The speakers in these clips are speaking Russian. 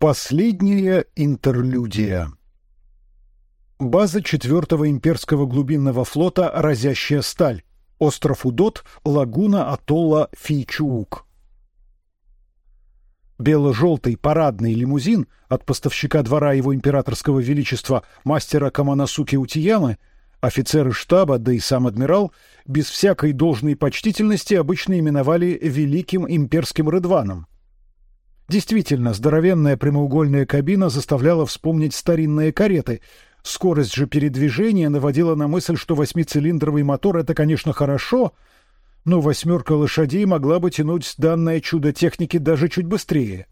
Последняя интерлюдия. База четвертого имперского глубинного флота «Разящая сталь». Остров Удот, лагуна атолла Фичуук. Бело-желтый парадный лимузин от поставщика двора его императорского величества мастера Каманасуки Утиямы, офицеры штаба, да и сам адмирал, без всякой должной почтительности обычно именовали великим имперским Рыдваном. Действительно, здоровенная прямоугольная кабина заставляла вспомнить старинные кареты. Скорость же передвижения наводила на мысль, что восьмицилиндровый мотор это, конечно, хорошо, но восьмерка лошадей могла бы тянуть данное чудо техники даже чуть быстрее.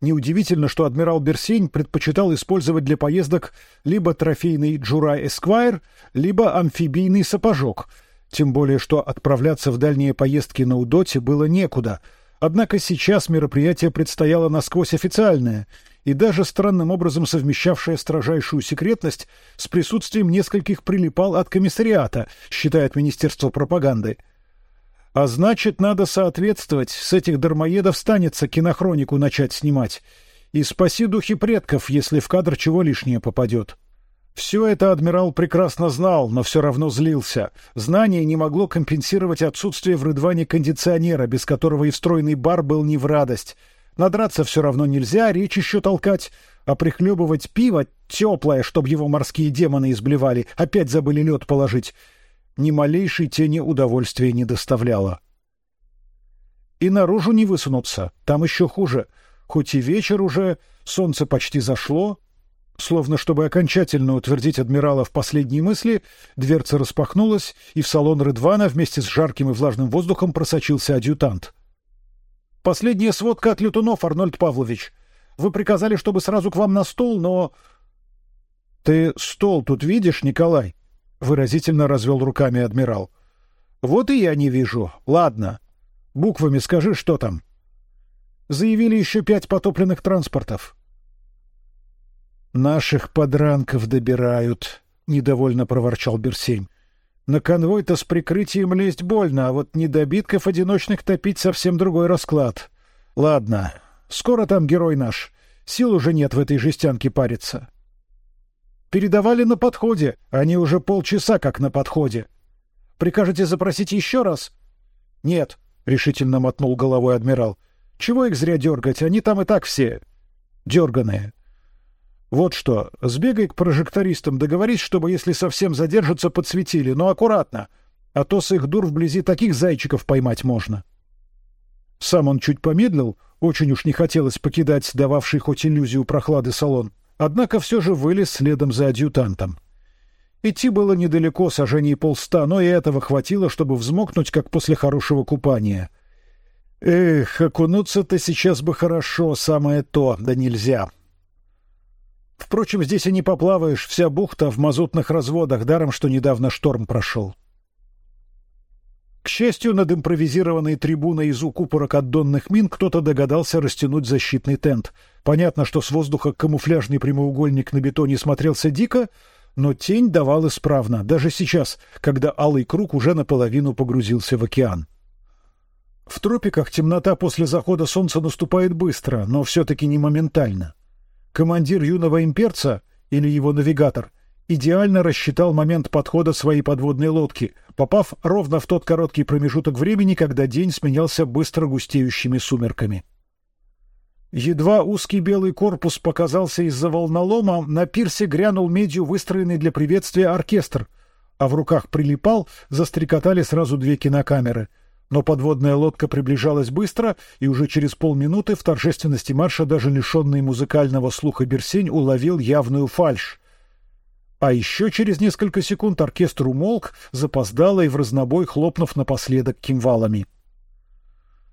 Неудивительно, что адмирал Берсень предпочитал использовать для поездок либо трофейный Джурай Эсквайр, либо амфибийный сапожок. Тем более, что отправляться в дальние поездки на Удоте было некуда — Однако сейчас мероприятие предстояло насквозь официальное и даже странным образом совмещавшее строжайшую секретность с присутствием нескольких прилипал от комиссариата, считает Министерство пропаганды. А значит, надо соответствовать. С этих дармоедов станется кинохронику начать снимать. И спаси духи предков, если в кадр чего лишнее попадет. Все это адмирал прекрасно знал, но все равно злился. Знание не могло компенсировать отсутствие в Рыдване кондиционера, без которого и встроенный бар был не в радость. Надраться все равно нельзя, речь еще толкать, а прихлебывать пиво теплое, чтобы его морские демоны изблевали, опять забыли лед положить, ни малейшей тени удовольствия не доставляло. И наружу не высунуться, там еще хуже. Хоть и вечер уже, солнце почти зашло, Словно чтобы окончательно утвердить адмирала в последней мысли, дверца распахнулась, и в салон Рыдвана вместе с жарким и влажным воздухом просочился адъютант. Последняя сводка от летунов, Арнольд Павлович. Вы приказали, чтобы сразу к вам на стол, но ты стол тут видишь, Николай? Выразительно развел руками адмирал. Вот и я не вижу. Ладно, буквами скажи, что там. Заявили еще пять потопленных транспортов. Наших подранков добирают, недовольно проворчал Берсень. На конвой-то с прикрытием лезть больно, а вот недобитков одиночных топить совсем другой расклад. Ладно, скоро там герой наш. Сил уже нет в этой жестянке париться. Передавали на подходе, они уже полчаса как на подходе. Прикажете запросить еще раз? Нет, решительно мотнул головой адмирал. Чего их зря дергать? Они там и так все дерганые. Вот что, сбегай к прожектористам, договорись, чтобы, если совсем задержатся, подсветили, но аккуратно, а то с их дур вблизи таких зайчиков поймать можно. Сам он чуть помедлил, очень уж не хотелось покидать дававший хоть иллюзию прохлады салон, однако все же вылез следом за адъютантом. Идти было недалеко, сажений полста, но и этого хватило, чтобы взмокнуть, как после хорошего купания. Эх, окунуться-то сейчас бы хорошо, самое то, да нельзя. Впрочем, здесь и не поплаваешь, вся бухта в мазутных разводах, даром что недавно шторм прошел. К счастью, над импровизированной трибуной из укупорок от донных мин кто-то догадался растянуть защитный тент. Понятно, что с воздуха камуфляжный прямоугольник на бетоне смотрелся дико, но тень давал исправно, даже сейчас, когда алый круг уже наполовину погрузился в океан. В тропиках темнота после захода солнца наступает быстро, но все-таки не моментально. Командир юного имперца или его навигатор идеально рассчитал момент подхода своей подводной лодки, попав ровно в тот короткий промежуток времени, когда день сменялся быстро густеющими сумерками. Едва узкий белый корпус показался из-за волнолома, на пирсе грянул медью выстроенный для приветствия оркестр, а в руках прилипал, застрекотали сразу две кинокамеры — но подводная лодка приближалась быстро, и уже через полминуты в торжественности марша даже лишенный музыкального слуха Берсень уловил явную фальшь. А еще через несколько секунд оркестр умолк, запоздало и в разнобой хлопнув напоследок кимвалами.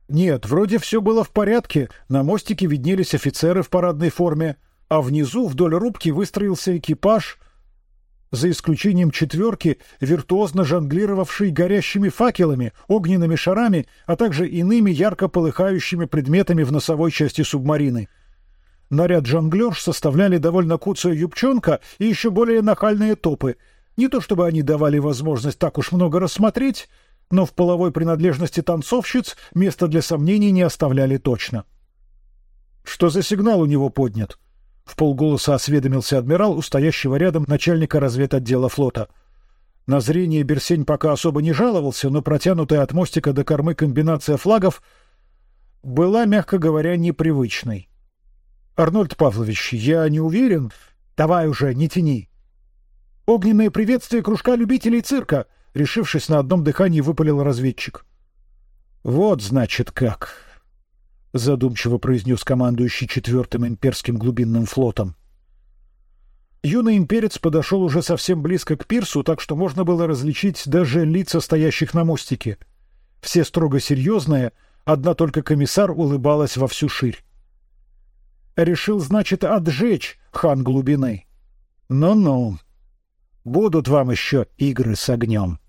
Нет, вроде все было в порядке. На мостике виднелись офицеры в парадной форме, а внизу вдоль рубки выстроился экипаж, за исключением четверки, виртуозно жонглировавшей горящими факелами, огненными шарами, а также иными ярко полыхающими предметами в носовой части субмарины. Наряд жонглерш составляли довольно куцая юбчонка и еще более нахальные топы. Не то чтобы они давали возможность так уж много рассмотреть, но в половой принадлежности танцовщиц места для сомнений не оставляли точно. Что за сигнал у него поднят? В полголоса осведомился адмирал у стоящего рядом начальника разведотдела флота. На зрение Берсень пока особо не жаловался, но протянутая от мостика до кормы комбинация флагов была, мягко говоря, непривычной. Арнольд Павлович, я не уверен. Давай уже, не тяни. Огненное приветствие кружка любителей цирка, решившись на одном дыхании, выпалил разведчик. Вот значит как задумчиво произнес командующий четвертым имперским глубинным флотом. Юный имперец подошел уже совсем близко к пирсу, так что можно было различить даже лица стоящих на мостике. Все строго серьезные, одна только комиссар улыбалась во всю ширь. Решил, значит, отжечь хан глубины. Ну-ну, будут вам еще игры с огнем.